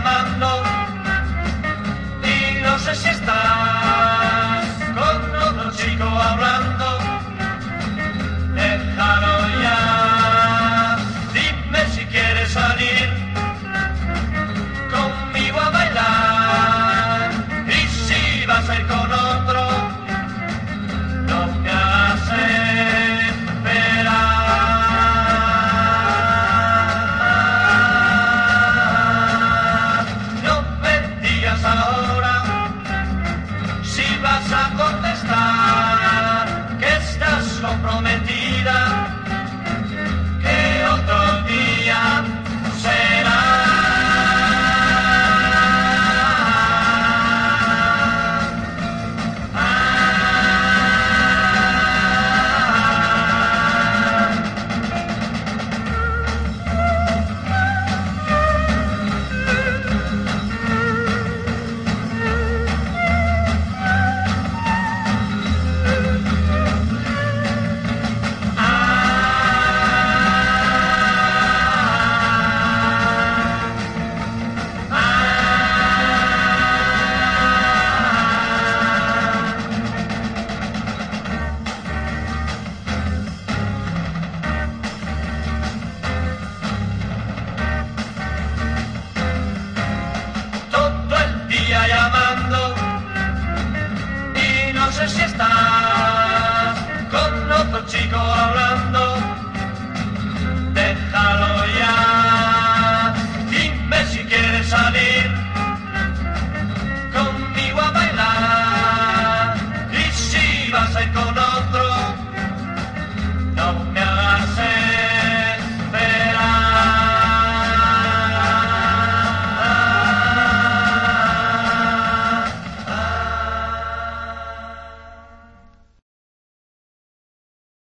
Mama. Oh. Si estás con otro chico hablando. Déjalo ya, dime si quieres salir conmigo a bailar y si vas a ir con